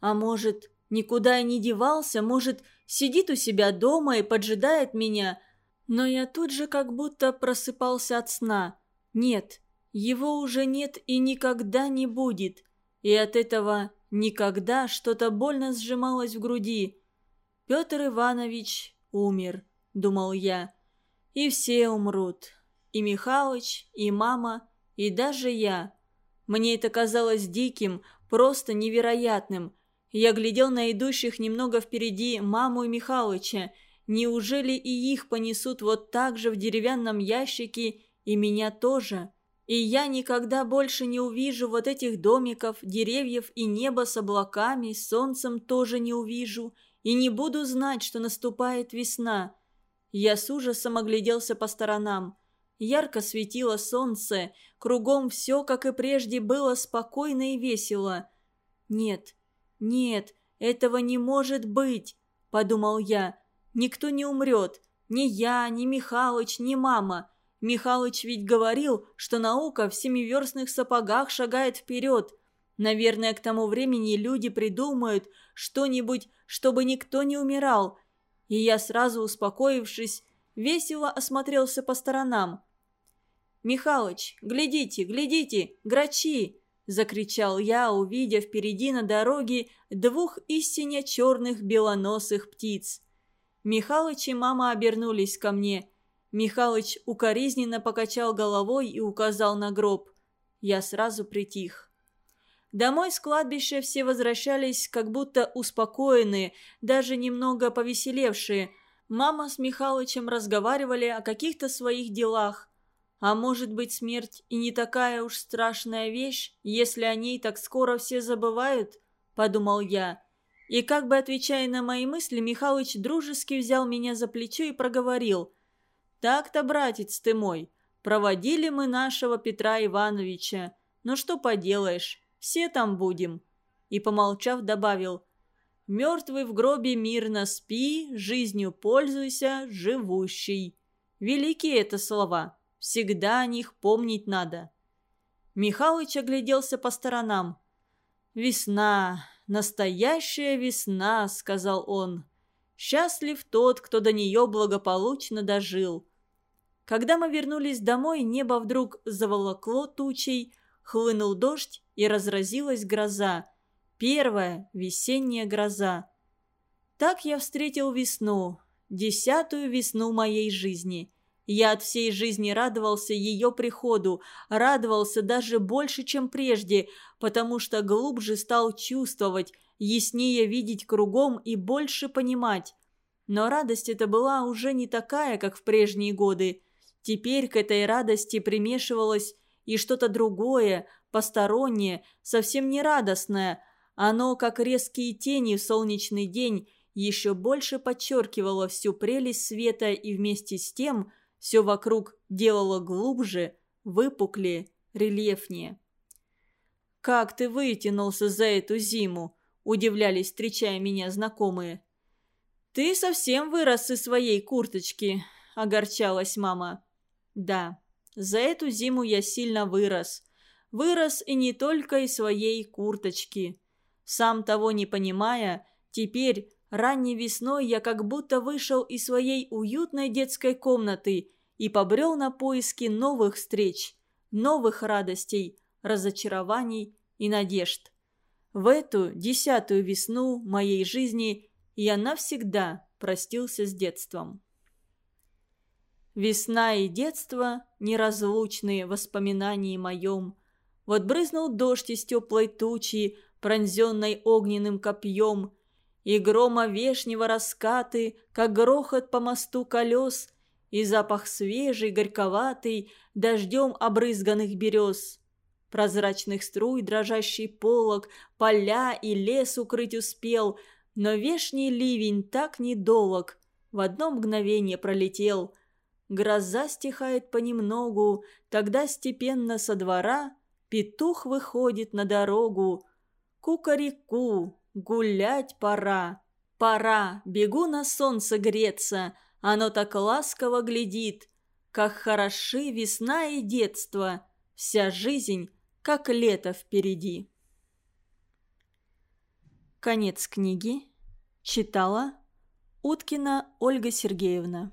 Speaker 1: А может, никуда и не девался, может, сидит у себя дома и поджидает меня. Но я тут же как будто просыпался от сна. Нет, его уже нет и никогда не будет. И от этого никогда что-то больно сжималось в груди. Петр Иванович умер, думал я. И все умрут. И Михалыч, и мама, и даже я. Мне это казалось диким, просто невероятным – я глядел на идущих немного впереди маму и Михалыча. Неужели и их понесут вот так же в деревянном ящике, и меня тоже? И я никогда больше не увижу вот этих домиков, деревьев и неба с облаками, солнцем тоже не увижу, и не буду знать, что наступает весна. Я с ужасом огляделся по сторонам. Ярко светило солнце, кругом все, как и прежде, было спокойно и весело. Нет, «Нет, этого не может быть», – подумал я. «Никто не умрет. Ни я, ни Михалыч, ни мама. Михалыч ведь говорил, что наука в семиверстных сапогах шагает вперед. Наверное, к тому времени люди придумают что-нибудь, чтобы никто не умирал. И я, сразу успокоившись, весело осмотрелся по сторонам. «Михалыч, глядите, глядите, грачи!» – закричал я, увидев впереди на дороге двух истинно черных белоносых птиц. Михалыч и мама обернулись ко мне. Михалыч укоризненно покачал головой и указал на гроб. Я сразу притих. Домой с кладбища все возвращались, как будто успокоенные, даже немного повеселевшие. Мама с Михалычем разговаривали о каких-то своих делах. А может быть, смерть и не такая уж страшная вещь, если о ней так скоро все забывают? Подумал я. И как бы отвечая на мои мысли, Михалыч дружески взял меня за плечо и проговорил. «Так-то, братец ты мой, проводили мы нашего Петра Ивановича. Ну что поделаешь, все там будем». И, помолчав, добавил. «Мертвый в гробе мирно спи, жизнью пользуйся, живущий». Великие это слова. Всегда о них помнить надо. Михалыч огляделся по сторонам. «Весна, настоящая весна», — сказал он. «Счастлив тот, кто до нее благополучно дожил». Когда мы вернулись домой, небо вдруг заволокло тучей, хлынул дождь и разразилась гроза. Первая весенняя гроза. Так я встретил весну, десятую весну моей жизни. Я от всей жизни радовался ее приходу, радовался даже больше, чем прежде, потому что глубже стал чувствовать, яснее видеть кругом и больше понимать. Но радость эта была уже не такая, как в прежние годы. Теперь к этой радости примешивалось и что-то другое, постороннее, совсем не радостное. Оно, как резкие тени в солнечный день, еще больше подчеркивало всю прелесть света и вместе с тем – все вокруг делало глубже, выпуклее, рельефнее. «Как ты вытянулся за эту зиму?» – удивлялись, встречая меня знакомые. «Ты совсем вырос из своей курточки», – огорчалась мама. «Да, за эту зиму я сильно вырос. Вырос и не только из своей курточки. Сам того не понимая, теперь Ранней весной я как будто вышел из своей уютной детской комнаты и побрел на поиски новых встреч, новых радостей, разочарований и надежд. В эту десятую весну моей жизни я навсегда простился с детством. Весна и детство – неразлучные воспоминания моем. Вот брызнул дождь из теплой тучи, пронзенной огненным копьем – и грома вешнего раскаты, как грохот по мосту колес, и запах свежий, горьковатый, дождем обрызганных берез. Прозрачных струй дрожащий полог, поля и лес укрыть успел, но вешний ливень так недолог, в одно мгновение пролетел. Гроза стихает понемногу, тогда степенно со двора петух выходит на дорогу. Кукареку, Гулять пора. Пора, бегу на солнце греться, оно так ласково глядит. Как хороши весна и детство, вся жизнь, как лето впереди. Конец книги. Читала Уткина Ольга Сергеевна.